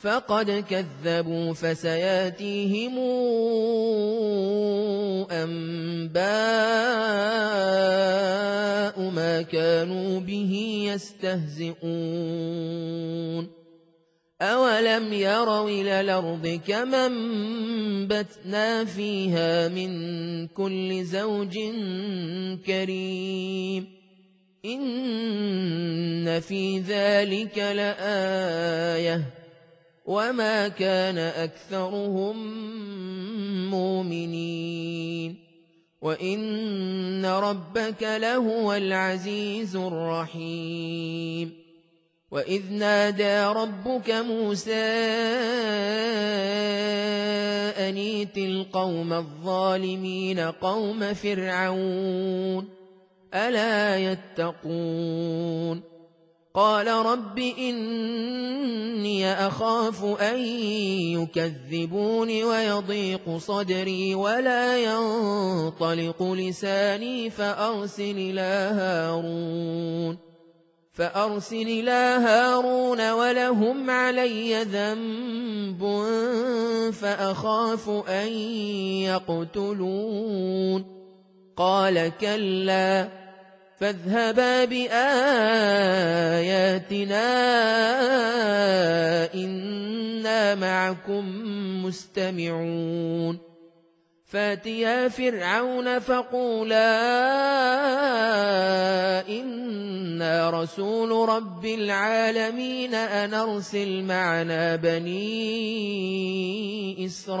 فقد كذبوا فسياتيهم أنباء ما كانوا به يستهزئون أولم يروا إلى الأرض كما انبتنا فيها من كل زوج كريم إن في ذلك لآيةٌ وما كان أكثرهم مؤمنين وإن ربك لهو العزيز الرحيم وإذ نادى ربك موسى أنيت القوم الظالمين قوم فرعون ألا يتقون قال رب إني أخاف أن يكذبون ويضيق صدري ولا ينطلق لساني فأرسل إلى هارون فأرسل إلى هارون ولهم علي ذنب فأخاف أن يقتلون قال كلا فاذهبا بآياتنا إنا معكم مستمعون. فاتيا فرعون فقولا إنا رسول رب العالمين أن أرسل معنا بني إسرائيل.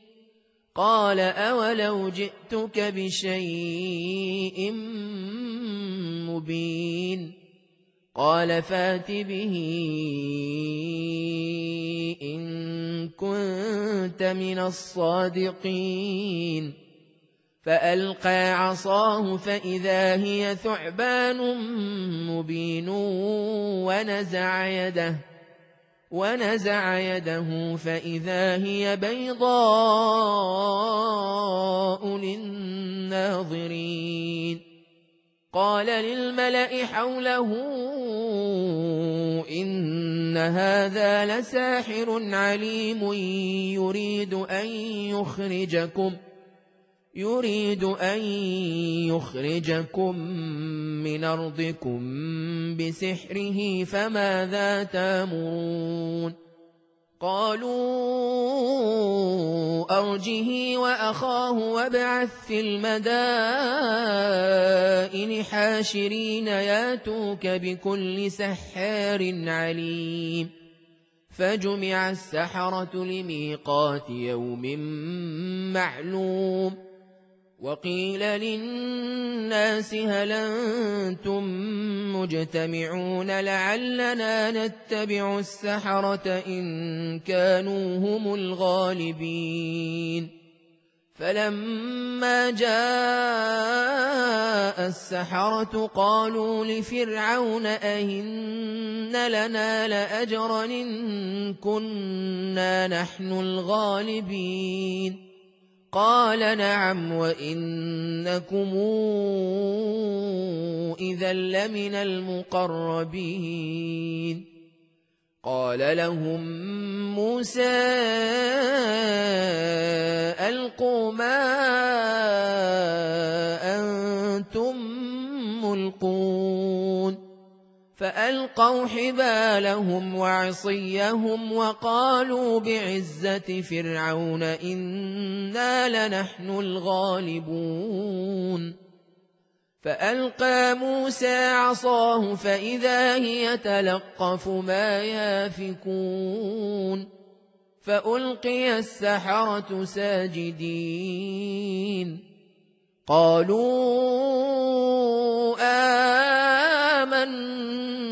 قال أولو جئتك بشيء مبين قال فات به إن كنت من الصادقين فألقى عصاه فإذا هي ثعبان مبين ونزع يده ونزع يده فإذا هي بيضاء للناظرين. قال للملأ حوله إن هذا لساحر عليم يريد أن يخرجكم. يريد أن يخرجكم من أرضكم بسحره فماذا تأمرون؟ قالوا أرجه وأخاه وابعث في المدائن حاشرين ياتوك بكل سحار عليم. فجمع السحرة لميقات يوم معلوم. وقيل للناس هل أنتم مجتمعون لعلنا نتبع السحرة إن كانوا هم الغالبين فلما جاء السحرة قالوا لفرعون أهن لنا لأجرا إن كنا نحن الغالبين قال نعم وإنكم إذا لمن المقربين. قال لهم موسى فألقوا حبالهم وعصيهم وقالوا بعزة فرعون إنا لنحن الغالبون. فألقى موسى عصاه فإذا هي تلقف ما يافكون. فألقي السحرة ساجدين. قالوا آمنا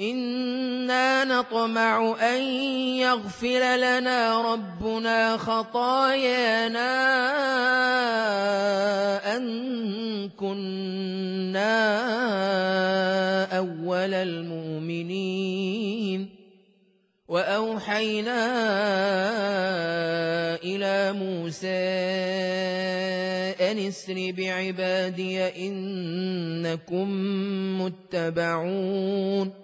إنا نطمع أن يغفر لنا ربنا خطايانا أن كنا أول المؤمنين وأوحينا إلى موسى أن اسر بعبادي إنكم متبعون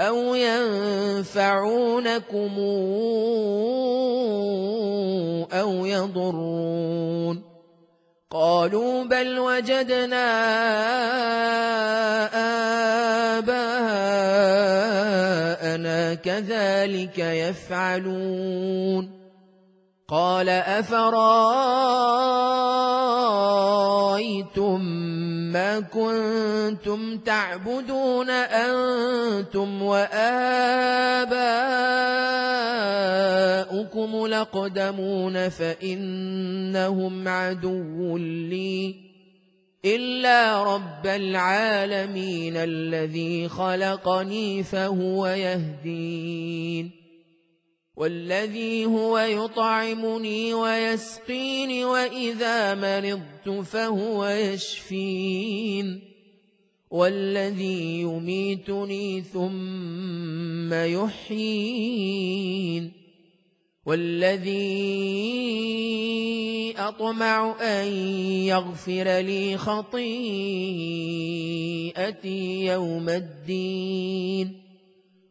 أو ينفعونكم أو يضرون قالوا بل وجدنا آباءنا كذلك يفعلون قال أفرايتم ما كنتم تعبدون أنتم وآباؤكم لقدمون فإنهم عدو لي إلا رب العالمين الذي خلقني فهو يهدين والذي هو يطعمني ويسقيني وإذا مرضت فهو يشفين والذي يميتني ثم يحيين والذي أطمع أن يغفر لي خطيئتي يوم الدين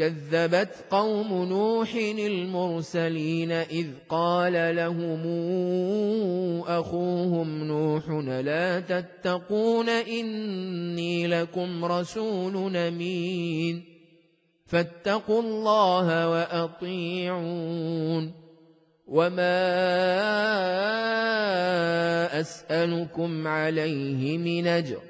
كذبت قوم نوح المرسلين إذ قال لهم أخوهم نوح لا تتقون إني لكم رسول نمين فاتقوا الله وأطيعون وما أسألكم عليه من أجر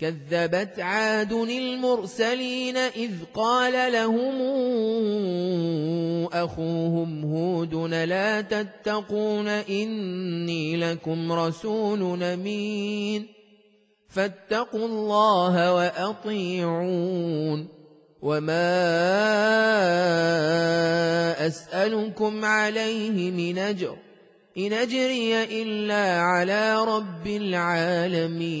كذبت عاد المرسلين إذ قال لهم أخوهم هود لا تتقون إني لكم رسول نمين فاتقوا الله وأطيعون وما أسألكم عليه من أجر إن أجري إلا على رب العالمين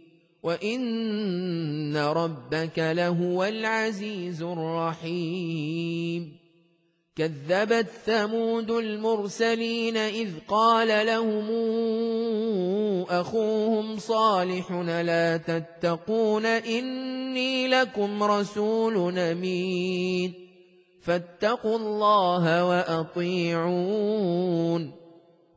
وإن ربك لهو العزيز الرحيم. كذبت ثمود المرسلين إذ قال لهم أخوهم صالح لا تتقون إني لكم رسول نمين فاتقوا الله وأطيعون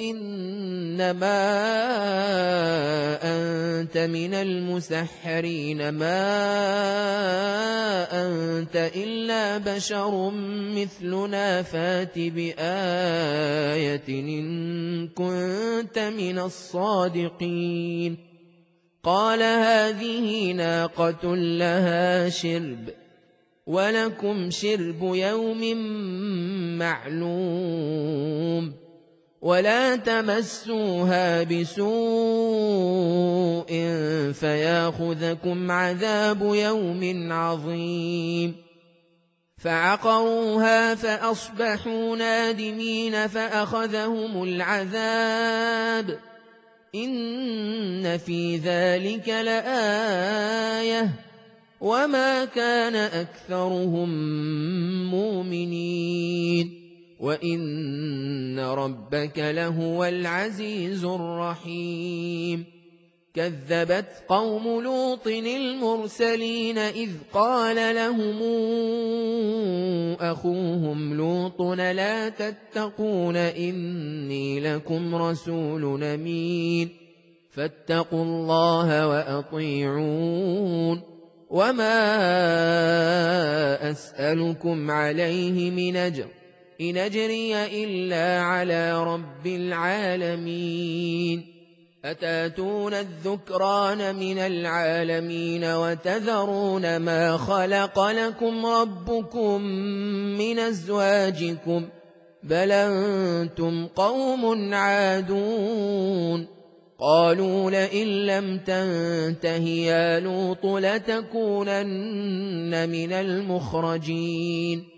إنما أنت من المسحرين ما أنت إلا بشر مثلنا فات بآية إن كنت من الصادقين. قال هذه ناقة لها شرب ولكم شرب يوم معلوم. ولا تمسوها بسوء فياخذكم عذاب يوم عظيم فعقروها فأصبحوا نادمين فأخذهم العذاب إن في ذلك لآيةٌ وما كان أكثرهم مؤمنين وإن ربك لهو العزيز الرحيم كذبت قوم لوط المرسلين إذ قال لهم أخوهم لوط لا تتقون إني لكم رسول أمين فاتقوا الله وأطيعون وما أسألكم عليه من أجر إن أجري إلا على رب العالمين. أتأتون الذكران من العالمين وتذرون ما خلق لكم ربكم من أزواجكم بل أنتم قوم عادون. قالوا لئن لم تنته يا لوط لتكونن من المخرجين.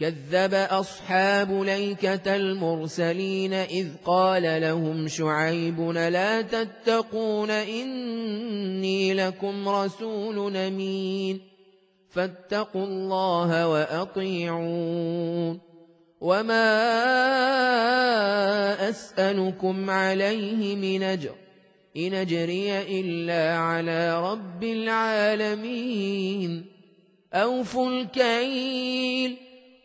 كذب أصحاب ليكة المرسلين إذ قال لهم شعيب لا تتقون إني لكم رسول أمين فاتقوا الله وأطيعون وما أسألكم عليه من أجر إن أجري إلا على رب العالمين أوفوا الكيل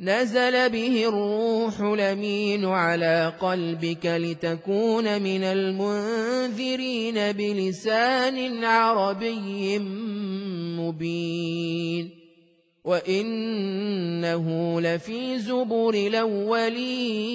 نزل به الروح لمين على قلبك لتكون من المنذرين بلسان عربي مبين. وإنه لفي زبر الأولين.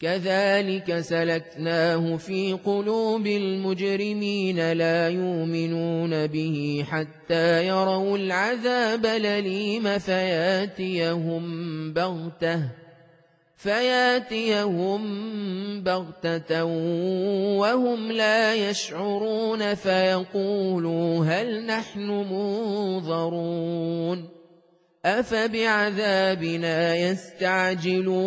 كذلك سلكناه في قلوب المجرمين لا يؤمنون به حتى يروا العذاب لليم فياتيهم بغتة فياتيهم بغتة وهم لا يشعرون فيقولوا هل نحن منظرون أفبعذابنا يستعجلون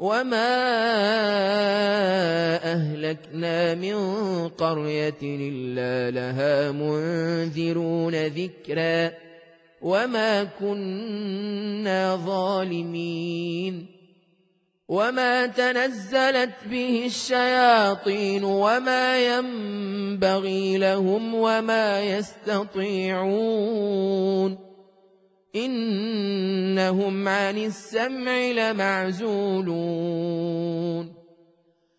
وما أهلكنا من قرية إلا لها منذرون ذكرا وما كنا ظالمين وما تنزلت به الشياطين وما ينبغي لهم وما يستطيعون إنهم عن السمع لمعزولون.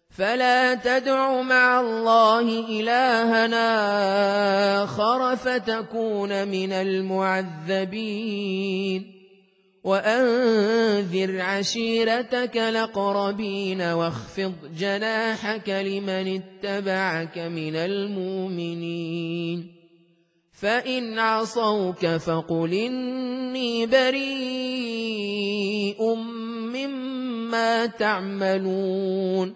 فلا تدع مع الله إلهنا آخر فتكون من المعذبين. وأنذر عشيرتك لقربين واخفض جناحك لمن اتبعك من المؤمنين. فإن عصوك فقل إني بريء مما تعملون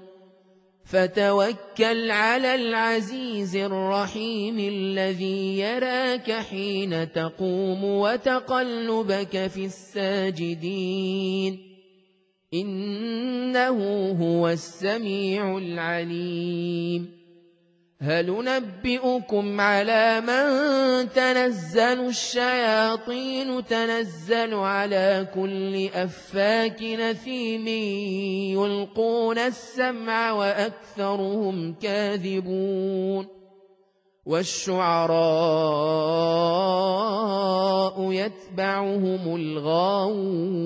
فتوكل على العزيز الرحيم الذي يراك حين تقوم وتقلبك في الساجدين إنه هو السميع العليم هل نبئكم على من تنزل الشياطين تنزل على كل أفاك نثيم يلقون السمع وأكثرهم كاذبون والشعراء يتبعهم الغاوون